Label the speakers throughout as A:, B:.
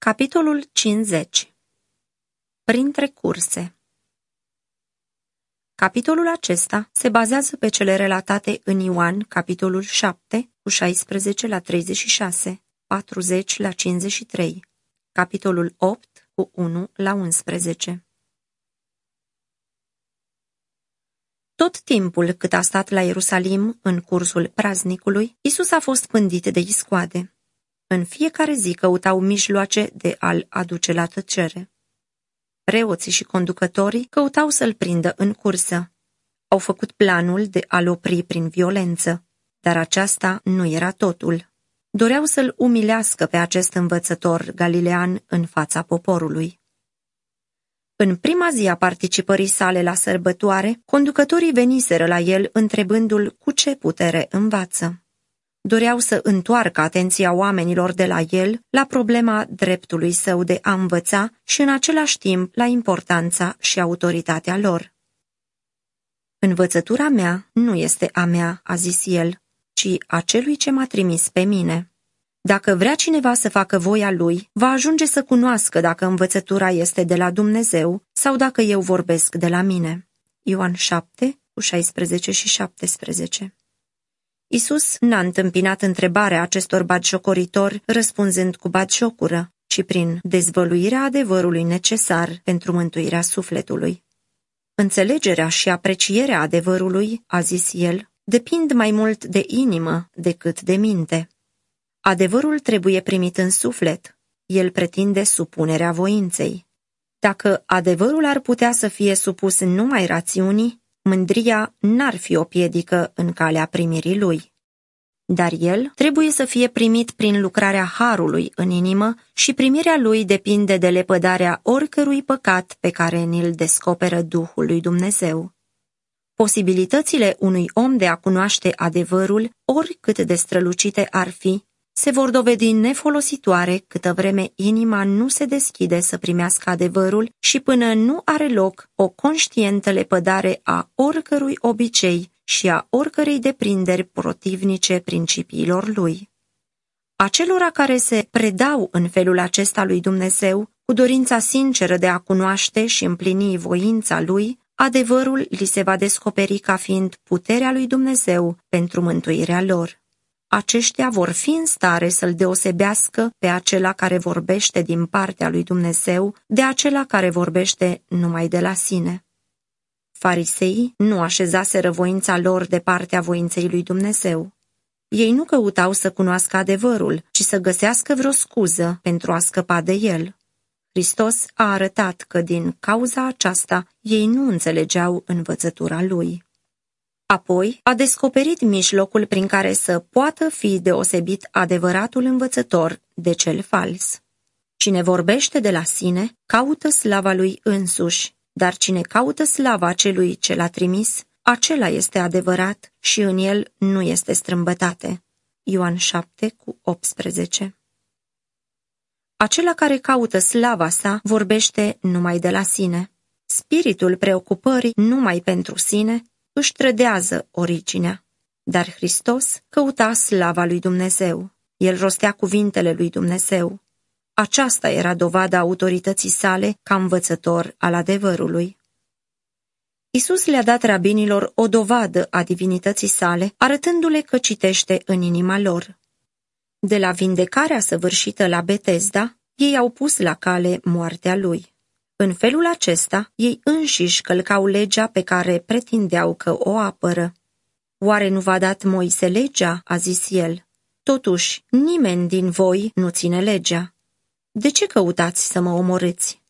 A: Capitolul 50 Printre curse Capitolul acesta se bazează pe cele relatate în Ioan, capitolul 7, cu 16 la 36, 40 la 53, capitolul 8, cu 1 la 11. Tot timpul cât a stat la Ierusalim, în cursul praznicului, Isus a fost pândit de iscoade. În fiecare zi căutau mijloace de a-l aduce la tăcere. Preoții și conducătorii căutau să-l prindă în cursă. Au făcut planul de a-l opri prin violență, dar aceasta nu era totul. Doreau să-l umilească pe acest învățător galilean în fața poporului. În prima zi a participării sale la sărbătoare, conducătorii veniseră la el întrebându-l cu ce putere învață doreau să întoarcă atenția oamenilor de la el la problema dreptului său de a învăța și în același timp la importanța și autoritatea lor. Învățătura mea nu este a mea, a zis el, ci a celui ce m-a trimis pe mine. Dacă vrea cineva să facă voia lui, va ajunge să cunoască dacă învățătura este de la Dumnezeu sau dacă eu vorbesc de la mine. Ioan 7, cu 16 și 17 Isus n-a întâmpinat întrebarea acestor batjocoritori răspunzând cu batjocură, ci prin dezvăluirea adevărului necesar pentru mântuirea sufletului. Înțelegerea și aprecierea adevărului, a zis el, depind mai mult de inimă decât de minte. Adevărul trebuie primit în suflet. El pretinde supunerea voinței. Dacă adevărul ar putea să fie supus numai rațiunii, mândria n-ar fi o piedică în calea primirii lui. Dar el trebuie să fie primit prin lucrarea harului în inimă și primirea lui depinde de lepădarea oricărui păcat pe care ni-l descoperă Duhul lui Dumnezeu. Posibilitățile unui om de a cunoaște adevărul, oricât de strălucite ar fi, se vor dovedi nefolositoare câtă vreme inima nu se deschide să primească adevărul și până nu are loc o conștientă lepădare a oricărui obicei și a oricărei deprinderi protivnice principiilor lui. Acelora care se predau în felul acesta lui Dumnezeu, cu dorința sinceră de a cunoaște și împlini voința lui, adevărul li se va descoperi ca fiind puterea lui Dumnezeu pentru mântuirea lor aceștia vor fi în stare să-l deosebească pe acela care vorbește din partea lui Dumnezeu de acela care vorbește numai de la sine. Fariseii nu așezaseră voința lor de partea voinței lui Dumnezeu. Ei nu căutau să cunoască adevărul, ci să găsească vreo scuză pentru a scăpa de el. Hristos a arătat că din cauza aceasta ei nu înțelegeau învățătura lui. Apoi a descoperit mijlocul prin care să poată fi deosebit adevăratul învățător de cel fals. Cine vorbește de la sine, caută slava lui însuși, dar cine caută slava celui ce l-a trimis, acela este adevărat și în el nu este strâmbătate. Ioan 7 cu 18 Acela care caută slava sa vorbește numai de la sine. Spiritul preocupării numai pentru sine își trădează originea. Dar Hristos căuta slava lui Dumnezeu. El rostea cuvintele lui Dumnezeu. Aceasta era dovada autorității sale ca învățător al adevărului. Isus le-a dat rabinilor o dovadă a divinității sale, arătându-le că citește în inima lor. De la vindecarea săvârșită la Betesda, ei au pus la cale moartea lui. În felul acesta, ei înșiși călcau legea pe care pretindeau că o apără. Oare nu v-a dat Moise legea?" a zis el. Totuși, nimeni din voi nu ține legea. De ce căutați să mă omorâți?"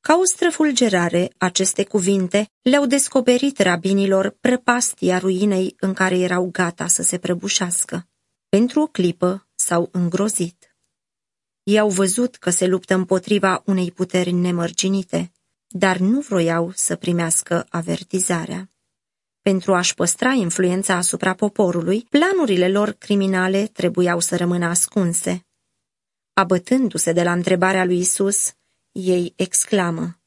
A: Ca o străfulgerare, aceste cuvinte le-au descoperit rabinilor prăpastia ruinei în care erau gata să se prăbușească. Pentru o clipă s-au îngrozit. Ei au văzut că se luptă împotriva unei puteri nemărginite, dar nu vroiau să primească avertizarea. Pentru a-și păstra influența asupra poporului, planurile lor criminale trebuiau să rămână ascunse. Abătându-se de la întrebarea lui Isus, ei exclamă,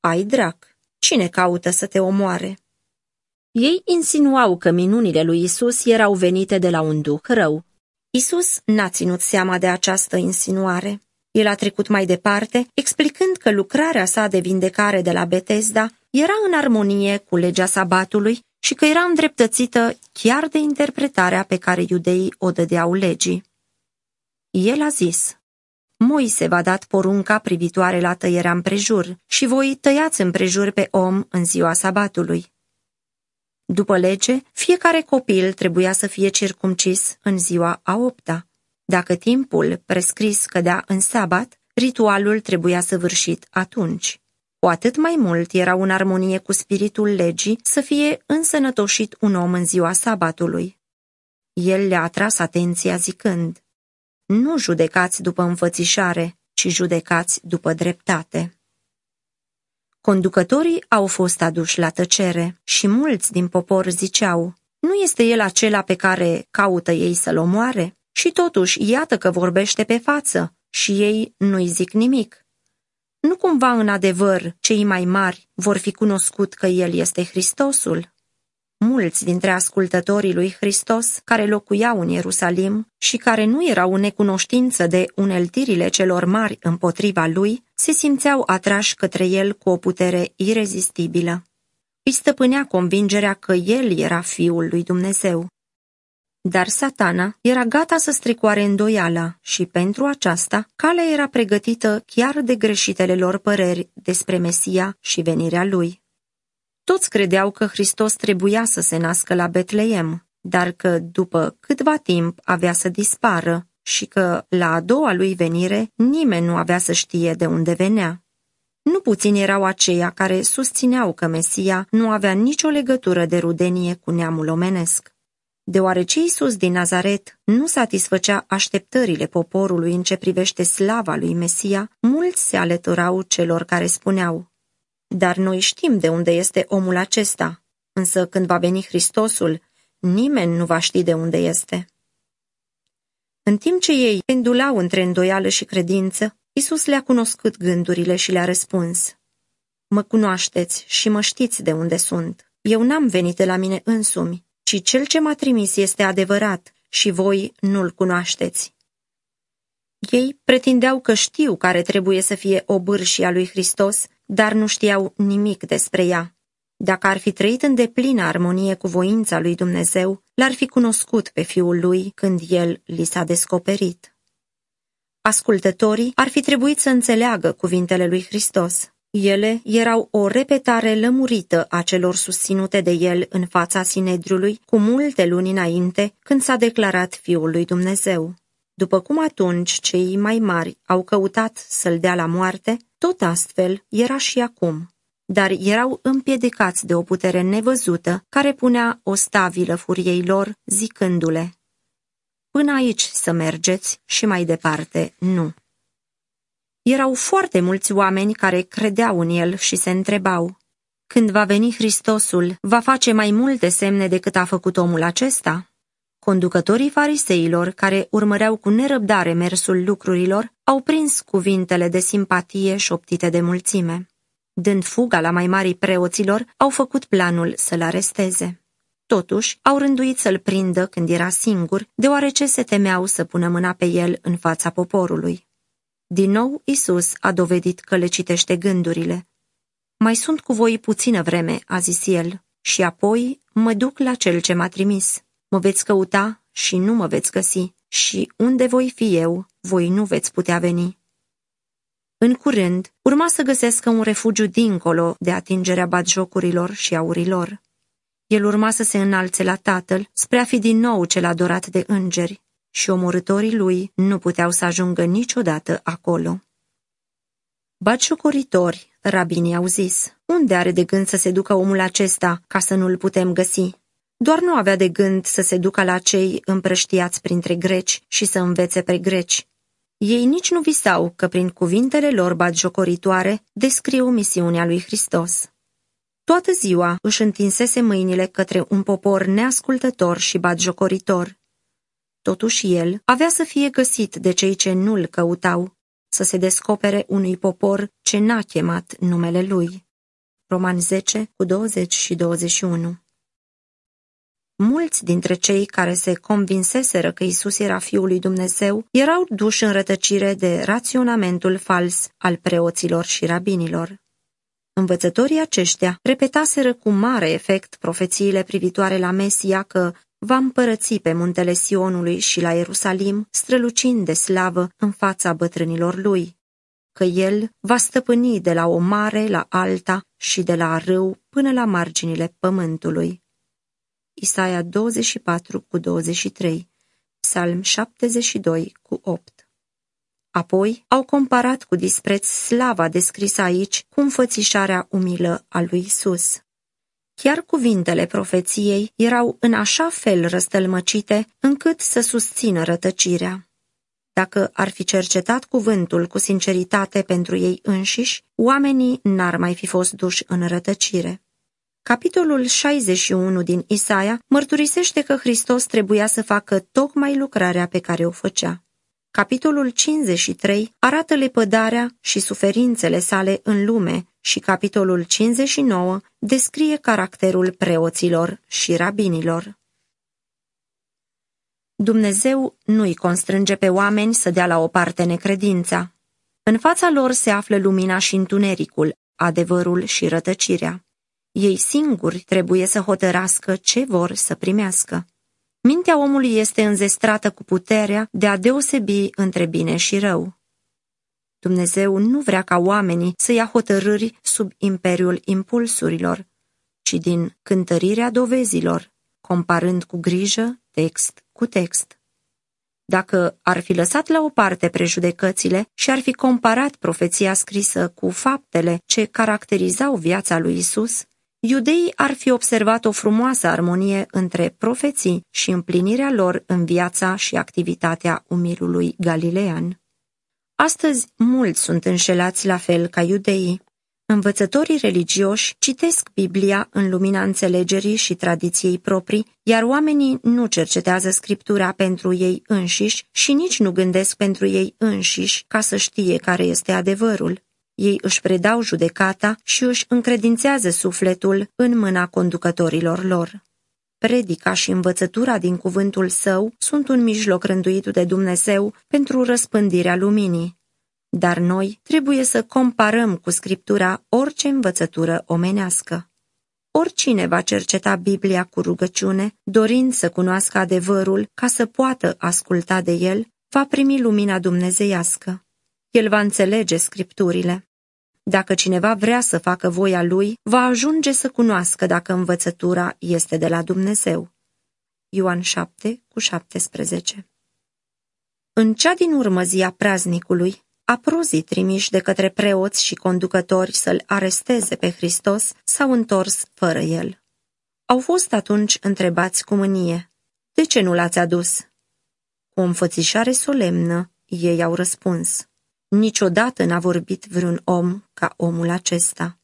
A: Ai drac, cine caută să te omoare? Ei insinuau că minunile lui Isus erau venite de la un duh rău. Isus n-a ținut seama de această insinuare. El a trecut mai departe, explicând că lucrarea sa de vindecare de la Betesda era în armonie cu legea sabatului și că era îndreptățită chiar de interpretarea pe care iudeii o dădeau legii. El a zis, Moise v-a dat porunca privitoare la tăierea împrejur și voi tăiați împrejur pe om în ziua sabatului. După lege, fiecare copil trebuia să fie circumcis în ziua a opta. Dacă timpul prescris cădea în sabat, ritualul trebuia săvârșit atunci. Cu atât mai mult era în armonie cu spiritul legii să fie însănătoșit un om în ziua sabatului. El le-a atras atenția zicând, Nu judecați după înfățișare, ci judecați după dreptate. Conducătorii au fost aduși la tăcere și mulți din popor ziceau, Nu este el acela pe care caută ei să-l omoare? Și totuși, iată că vorbește pe față și ei nu-i zic nimic. Nu cumva în adevăr cei mai mari vor fi cunoscut că El este Hristosul? Mulți dintre ascultătorii lui Hristos care locuiau în Ierusalim și care nu erau în necunoștință de uneltirile celor mari împotriva lui, se simțeau atrași către el cu o putere irezistibilă. Îi stăpânea convingerea că el era Fiul lui Dumnezeu. Dar satana era gata să stricoare îndoiala și pentru aceasta calea era pregătită chiar de greșitele lor păreri despre Mesia și venirea lui. Toți credeau că Hristos trebuia să se nască la Betleem, dar că după câtva timp avea să dispară și că la a doua lui venire nimeni nu avea să știe de unde venea. Nu puțini erau aceia care susțineau că Mesia nu avea nicio legătură de rudenie cu neamul omenesc. Deoarece Iisus din Nazaret nu satisfăcea așteptările poporului în ce privește slava lui Mesia, mulți se alăturau celor care spuneau, Dar noi știm de unde este omul acesta, însă când va veni Hristosul, nimeni nu va ști de unde este. În timp ce ei pendulau între îndoială și credință, Iisus le-a cunoscut gândurile și le-a răspuns, Mă cunoașteți și mă știți de unde sunt. Eu n-am venit de la mine însumi, ci cel ce m-a trimis este adevărat și voi nu-l cunoașteți. Ei pretindeau că știu care trebuie să fie obârșia lui Hristos, dar nu știau nimic despre ea. Dacă ar fi trăit în deplină armonie cu voința lui Dumnezeu, l-ar fi cunoscut pe fiul lui când el li s-a descoperit. Ascultătorii ar fi trebuit să înțeleagă cuvintele lui Hristos. Ele erau o repetare lămurită a celor susținute de el în fața Sinedriului cu multe luni înainte, când s-a declarat Fiul lui Dumnezeu. După cum atunci cei mai mari au căutat să-l dea la moarte, tot astfel era și acum. Dar erau împiedicați de o putere nevăzută care punea o stabilă furiei lor, zicându-le, Până aici să mergeți și mai departe nu. Erau foarte mulți oameni care credeau în el și se întrebau, când va veni Hristosul, va face mai multe semne decât a făcut omul acesta? Conducătorii fariseilor, care urmăreau cu nerăbdare mersul lucrurilor, au prins cuvintele de simpatie șoptite de mulțime. Dând fuga la mai mari preoților, au făcut planul să-l aresteze. Totuși, au rânduit să-l prindă când era singur, deoarece se temeau să pună mâna pe el în fața poporului. Din nou, Isus a dovedit că le citește gândurile. Mai sunt cu voi puțină vreme, a zis el, și apoi mă duc la cel ce m-a trimis. Mă veți căuta și nu mă veți găsi, și unde voi fi eu, voi nu veți putea veni. În curând, urma să găsească un refugiu dincolo de atingerea batjocurilor și aurilor. El urma să se înalțe la tatăl spre a fi din nou cel adorat de îngeri, și omorătorii lui nu puteau să ajungă niciodată acolo. Batjocoritori, rabinii au zis, unde are de gând să se ducă omul acesta ca să nu-l putem găsi? Doar nu avea de gând să se ducă la cei împrăștiați printre greci și să învețe pe greci. Ei nici nu visau că prin cuvintele lor batjocoritoare descriu misiunea lui Hristos. Toată ziua își întinsese mâinile către un popor neascultător și batjocoritor. Totuși el avea să fie găsit de cei ce nu-l căutau, să se descopere unui popor ce n-a chemat numele lui. Roman 10 cu 20 și 21 Mulți dintre cei care se convinseseră că Isus era Fiul lui Dumnezeu erau duși în rătăcire de raționamentul fals al preoților și rabinilor. Învățătorii aceștia repetaseră cu mare efect profețiile privitoare la Mesia că va împărăți pe muntele Sionului și la Ierusalim, strălucind de slavă în fața bătrânilor lui, că el va stăpâni de la o mare la alta și de la râu până la marginile pământului. Isaia 24 cu 23, Psalm 72 cu 8. Apoi au comparat cu dispreț slava descrisă aici cu înfățișarea umilă a lui Isus. Chiar cuvintele profeției erau în așa fel răstălmăcite încât să susțină rătăcirea. Dacă ar fi cercetat cuvântul cu sinceritate pentru ei înșiși, oamenii n-ar mai fi fost duși în rătăcire. Capitolul 61 din Isaia mărturisește că Hristos trebuia să facă tocmai lucrarea pe care o făcea. Capitolul 53 arată lepădarea și suferințele sale în lume și capitolul 59 descrie caracterul preoților și rabinilor. Dumnezeu nu-i constrânge pe oameni să dea la o parte necredința. În fața lor se află lumina și întunericul, adevărul și rătăcirea. Ei singuri trebuie să hotărască ce vor să primească. Mintea omului este înzestrată cu puterea de a deosebi între bine și rău. Dumnezeu nu vrea ca oamenii să ia hotărâri sub imperiul impulsurilor, ci din cântărirea dovezilor, comparând cu grijă text cu text. Dacă ar fi lăsat la o parte prejudecățile și ar fi comparat profeția scrisă cu faptele ce caracterizau viața lui Isus, iudeii ar fi observat o frumoasă armonie între profeții și împlinirea lor în viața și activitatea umilului galilean. Astăzi mulți sunt înșelați la fel ca iudeii. Învățătorii religioși citesc Biblia în lumina înțelegerii și tradiției proprii, iar oamenii nu cercetează Scriptura pentru ei înșiși și nici nu gândesc pentru ei înșiși ca să știe care este adevărul. Ei își predau judecata și își încredințează sufletul în mâna conducătorilor lor. Predica și învățătura din cuvântul său sunt un mijloc rânduit de Dumnezeu pentru răspândirea luminii. Dar noi trebuie să comparăm cu Scriptura orice învățătură omenească. Oricine va cerceta Biblia cu rugăciune, dorind să cunoască adevărul ca să poată asculta de el, va primi lumina dumnezeiască. El va înțelege Scripturile. Dacă cineva vrea să facă voia lui, va ajunge să cunoască dacă învățătura este de la Dumnezeu. Ioan 7 cu 17 În cea din urmă zi a praznicului, aprozii trimiși de către preoți și conducători să-l aresteze pe Hristos s-au întors fără el. Au fost atunci întrebați cu mânie, de ce nu l-ați adus? Cu o înfățișare solemnă, ei au răspuns, Niciodată n-a vorbit vreun om ca omul acesta.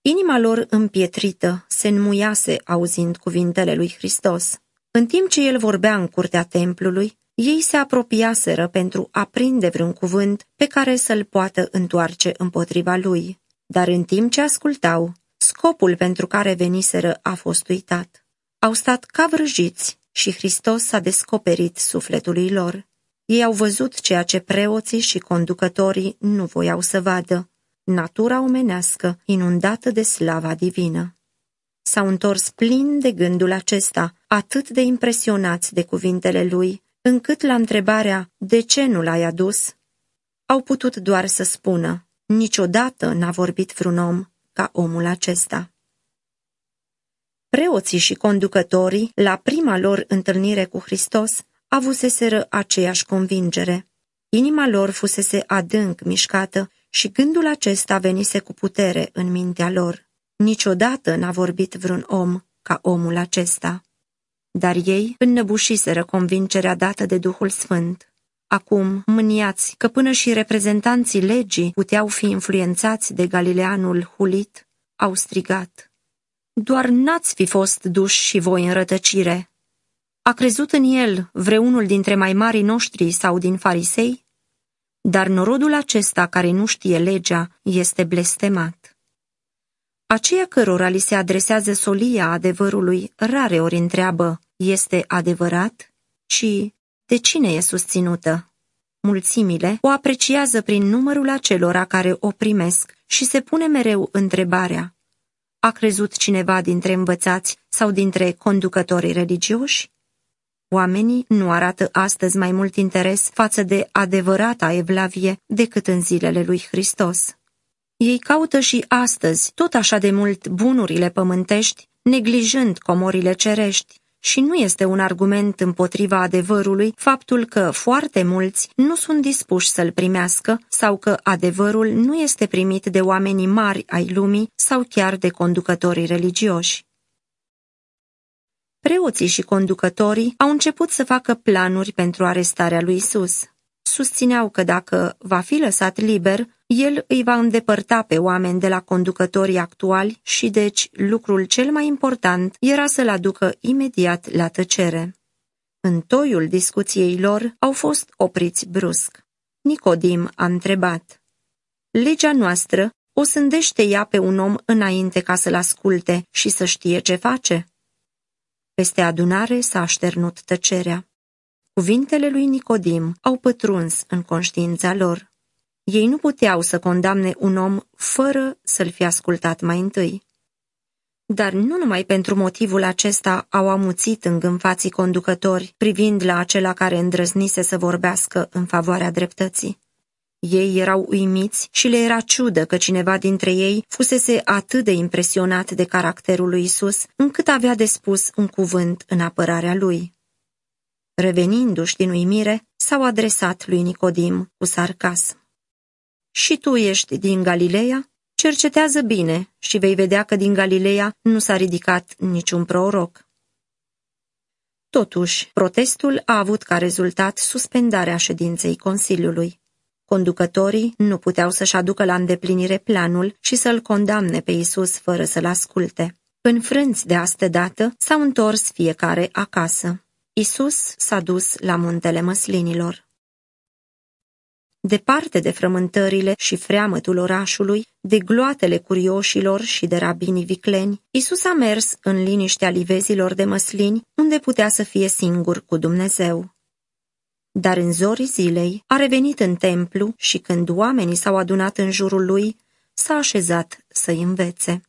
A: Inima lor împietrită se înmuiase auzind cuvintele lui Hristos. În timp ce el vorbea în curtea templului, ei se apropiaseră pentru a prinde vreun cuvânt pe care să-l poată întoarce împotriva lui. Dar în timp ce ascultau, scopul pentru care veniseră a fost uitat. Au stat ca vrăjiți și Hristos s-a descoperit sufletului lor. Ei au văzut ceea ce preoții și conducătorii nu voiau să vadă, natura omenească inundată de slava divină. S-au întors plin de gândul acesta, atât de impresionați de cuvintele lui, încât la întrebarea de ce nu l-ai adus, au putut doar să spună, niciodată n-a vorbit vreun om ca omul acesta. Preoții și conducătorii, la prima lor întâlnire cu Hristos, avuseseră aceeași convingere. Inima lor fusese adânc mișcată și gândul acesta venise cu putere în mintea lor. Niciodată n-a vorbit vreun om ca omul acesta. Dar ei înnăbușiseră convingerea dată de Duhul Sfânt. Acum, mâniați că până și reprezentanții legii puteau fi influențați de galileanul hulit, au strigat. Doar n-ați fi fost duși și voi în rătăcire, a crezut în el vreunul dintre mai marii noștri sau din farisei? Dar norodul acesta care nu știe legea este blestemat. Aceia cărora li se adresează solia adevărului rare ori întreabă, este adevărat? Ci, de cine e susținută? Mulțimile o apreciază prin numărul acelora care o primesc și se pune mereu întrebarea, a crezut cineva dintre învățați sau dintre conducătorii religioși? Oamenii nu arată astăzi mai mult interes față de adevărata evlavie decât în zilele lui Hristos. Ei caută și astăzi tot așa de mult bunurile pământești, neglijând comorile cerești, și nu este un argument împotriva adevărului faptul că foarte mulți nu sunt dispuși să-l primească sau că adevărul nu este primit de oamenii mari ai lumii sau chiar de conducătorii religioși. Preoții și conducătorii au început să facă planuri pentru arestarea lui Isus. Susțineau că dacă va fi lăsat liber, el îi va îndepărta pe oameni de la conducătorii actuali și deci lucrul cel mai important era să-l aducă imediat la tăcere. În toiul discuției lor au fost opriți brusc. Nicodim a întrebat. Legea noastră o sândește ea pe un om înainte ca să-l asculte și să știe ce face? Peste adunare s-a așternut tăcerea. Cuvintele lui Nicodim au pătruns în conștiința lor. Ei nu puteau să condamne un om fără să-l fi ascultat mai întâi. Dar nu numai pentru motivul acesta au amuțit îngânfații conducători, privind la acela care îndrăznise să vorbească în favoarea dreptății. Ei erau uimiți și le era ciudă că cineva dintre ei fusese atât de impresionat de caracterul lui Isus, încât avea de spus un cuvânt în apărarea lui. Revenindu-și din uimire, s-au adresat lui Nicodim cu sarcasm. Și tu ești din Galileea? Cercetează bine și vei vedea că din Galileea nu s-a ridicat niciun proroc. Totuși, protestul a avut ca rezultat suspendarea ședinței Consiliului. Conducătorii nu puteau să-și aducă la îndeplinire planul și să-l condamne pe Isus fără să-l asculte. Înfrânți de astă dată, s-au întors fiecare acasă. Isus s-a dus la muntele măslinilor. Departe de frământările și freamătul orașului, de gloatele curioșilor și de rabinii vicleni, Isus a mers în liniștea livezilor de măslini, unde putea să fie singur cu Dumnezeu. Dar în zorii zilei a revenit în templu și când oamenii s-au adunat în jurul lui, s-a așezat să-i învețe.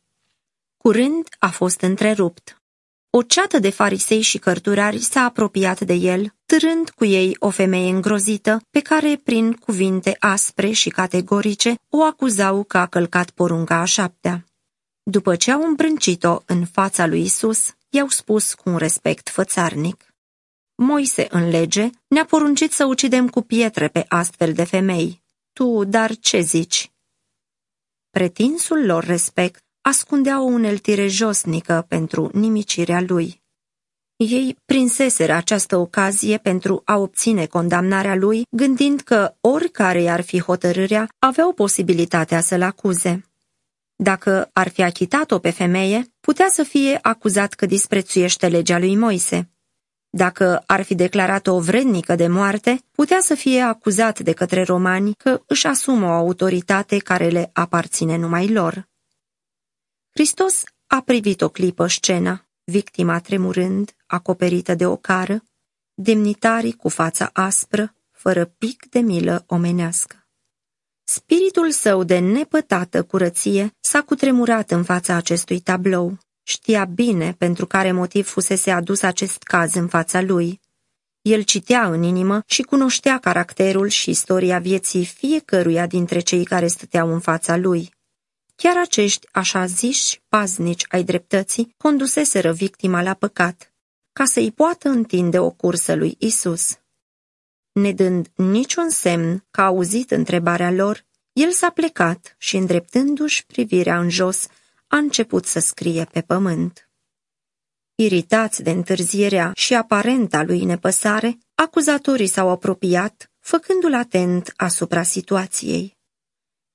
A: Curând a fost întrerupt. O ceată de farisei și cărturari s-a apropiat de el, târând cu ei o femeie îngrozită, pe care, prin cuvinte aspre și categorice, o acuzau că a călcat porunca a șaptea. După ce au îmbrâncit-o în fața lui Isus, i-au spus cu un respect fățarnic. Moise în lege ne-a poruncit să ucidem cu pietre pe astfel de femei. Tu, dar ce zici? Pretinsul lor respect ascundea o uneltire josnică pentru nimicirea lui. Ei prinseseră această ocazie pentru a obține condamnarea lui, gândind că oricare ar fi hotărârea, aveau posibilitatea să-l acuze. Dacă ar fi achitat-o pe femeie, putea să fie acuzat că disprețuiește legea lui Moise. Dacă ar fi declarat-o vrednică de moarte, putea să fie acuzat de către romani că își asumă o autoritate care le aparține numai lor. Hristos a privit o clipă scena, victima tremurând, acoperită de o cară, demnitarii cu fața aspră, fără pic de milă omenească. Spiritul său de nepătată curăție s-a cutremurat în fața acestui tablou. Știa bine pentru care motiv fusese adus acest caz în fața lui. El citea în inimă și cunoștea caracterul și istoria vieții fiecăruia dintre cei care stăteau în fața lui. Chiar acești așa ziși paznici ai dreptății conduseseră victima la păcat, ca să-i poată întinde o cursă lui Isus. Nedând niciun semn că a auzit întrebarea lor, el s-a plecat și, îndreptându-și privirea în jos, a început să scrie pe pământ. Iritați de întârzierea și aparenta lui nepăsare, acuzatorii s-au apropiat, făcându-l atent asupra situației.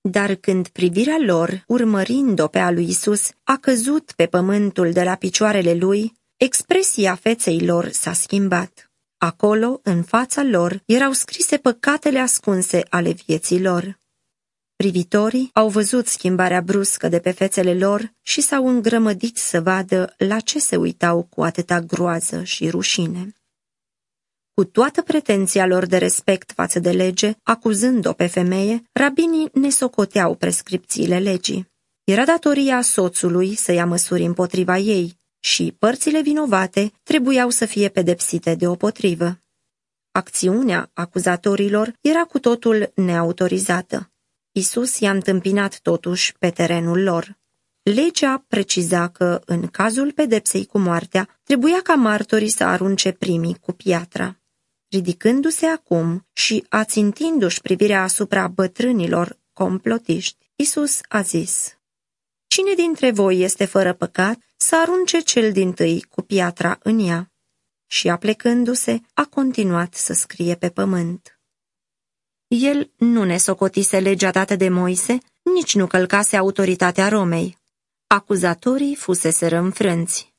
A: Dar când privirea lor, urmărind-o pe a lui Isus, a căzut pe pământul de la picioarele lui, expresia feței lor s-a schimbat. Acolo, în fața lor, erau scrise păcatele ascunse ale vieții lor. Privitorii au văzut schimbarea bruscă de pe fețele lor și s-au îngrămădit să vadă la ce se uitau cu atâta groază și rușine. Cu toată pretenția lor de respect față de lege, acuzând-o pe femeie, rabinii ne socoteau prescripțiile legii. Era datoria soțului să ia măsuri împotriva ei și părțile vinovate trebuiau să fie pedepsite deopotrivă. Acțiunea acuzatorilor era cu totul neautorizată. Isus i-a întâmpinat totuși pe terenul lor. Legea preciza că, în cazul pedepsei cu moartea, trebuia ca martorii să arunce primii cu piatra. Ridicându-se acum și ațintindu-și privirea asupra bătrânilor complotiști, Isus a zis, Cine dintre voi este fără păcat, să arunce cel din tâi cu piatra în ea. Și aplecându-se, a continuat să scrie pe pământ. El nu ne socotise legea dată de Moise, nici nu călcase autoritatea Romei. Acuzatorii fusese înfrânți.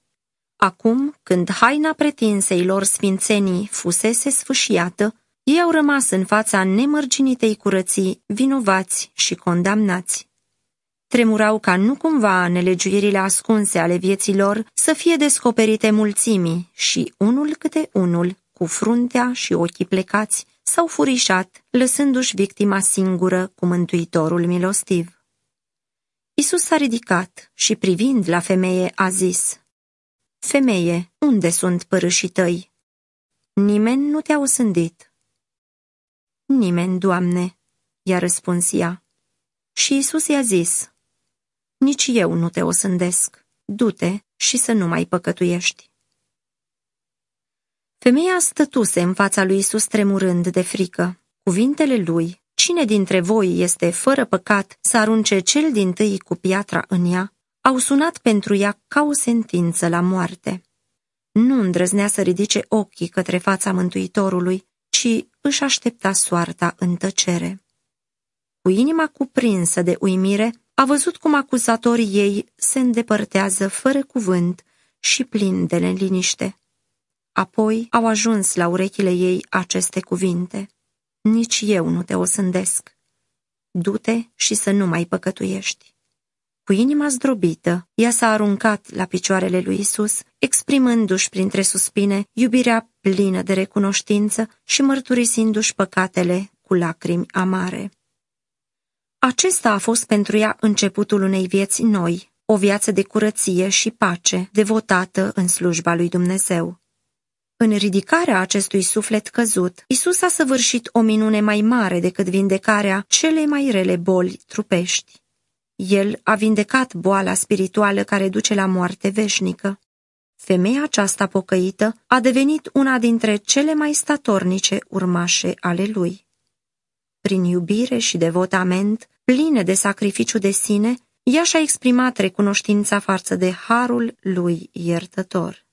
A: Acum, când haina pretinsei lor sfințenii fusese sfâșiată, ei au rămas în fața nemărginitei curății, vinovați și condamnați. Tremurau ca nu cumva nelegiuirile ascunse ale vieții lor să fie descoperite mulțimii și unul câte unul, cu fruntea și ochii plecați, s-au furișat, lăsându-și victima singură cu mântuitorul milostiv. Isus s-a ridicat și privind la femeie a zis, Femeie, unde sunt părâșii tăi? Nimeni nu te-a osândit. Nimeni, Doamne, i-a răspuns ea. Și Isus i-a zis, Nici eu nu te osândesc, du-te și să nu mai păcătuiești. Femeia stătuse în fața lui Isus tremurând de frică. Cuvintele lui, cine dintre voi este fără păcat să arunce cel din tâi cu piatra în ea, au sunat pentru ea ca o sentință la moarte. Nu îndrăznea să ridice ochii către fața Mântuitorului, ci își aștepta soarta în tăcere. Cu inima cuprinsă de uimire, a văzut cum acuzatorii ei se îndepărtează fără cuvânt și plin de neliniște. Apoi au ajuns la urechile ei aceste cuvinte. Nici eu nu te osândesc. Du-te și să nu mai păcătuiești. Cu inima zdrobită, ea s-a aruncat la picioarele lui Isus, exprimându-și printre suspine iubirea plină de recunoștință și mărturisindu-și păcatele cu lacrimi amare. Acesta a fost pentru ea începutul unei vieți noi, o viață de curăție și pace, devotată în slujba lui Dumnezeu. În ridicarea acestui suflet căzut, Isus a săvârșit o minune mai mare decât vindecarea cele mai rele boli trupești. El a vindecat boala spirituală care duce la moarte veșnică. Femeia aceasta pocăită a devenit una dintre cele mai statornice urmașe ale lui. Prin iubire și devotament, pline de sacrificiu de sine, ea și-a exprimat recunoștința față de harul lui iertător.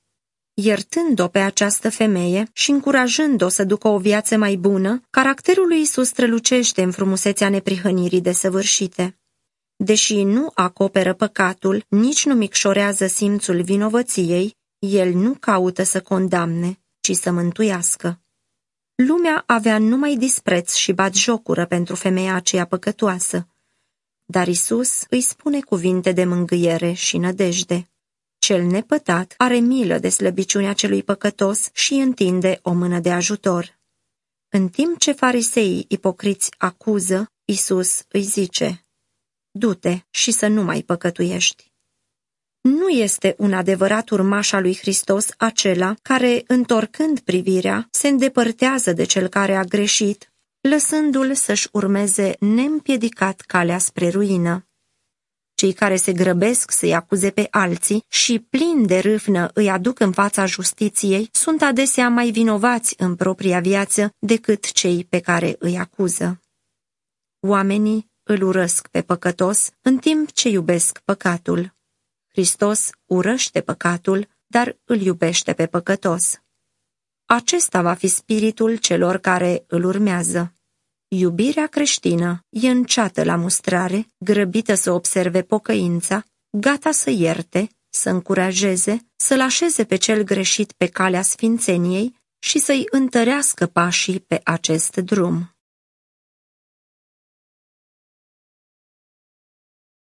A: Iertând-o pe această femeie și încurajând-o să ducă o viață mai bună, caracterul lui Isus strălucește în frumusețea neprihănirii desăvârșite. Deși nu acoperă păcatul, nici nu micșorează simțul vinovăției, el nu caută să condamne, ci să mântuiască. Lumea avea numai dispreț și jocură pentru femeia aceea păcătoasă, dar Isus îi spune cuvinte de mângâiere și nădejde. Cel nepătat are milă de slăbiciunea celui păcătos și întinde o mână de ajutor. În timp ce fariseii ipocriți acuză, Isus îi zice, Du-te și să nu mai păcătuiești. Nu este un adevărat urmaș al lui Hristos acela care, întorcând privirea, se îndepărtează de cel care a greșit, lăsându-l să-și urmeze neîmpiedicat calea spre ruină. Cei care se grăbesc să-i acuze pe alții și, plin de râvnă, îi aduc în fața justiției, sunt adesea mai vinovați în propria viață decât cei pe care îi acuză. Oamenii îl urăsc pe păcătos în timp ce iubesc păcatul. Hristos urăște păcatul, dar îl iubește pe păcătos. Acesta va fi spiritul celor care îl urmează. Iubirea creștină e înceată la mustrare, grăbită să observe pocăința, gata să ierte, să încurajeze, să-l așeze pe cel greșit pe calea sfințeniei și să-i întărească pașii pe acest drum.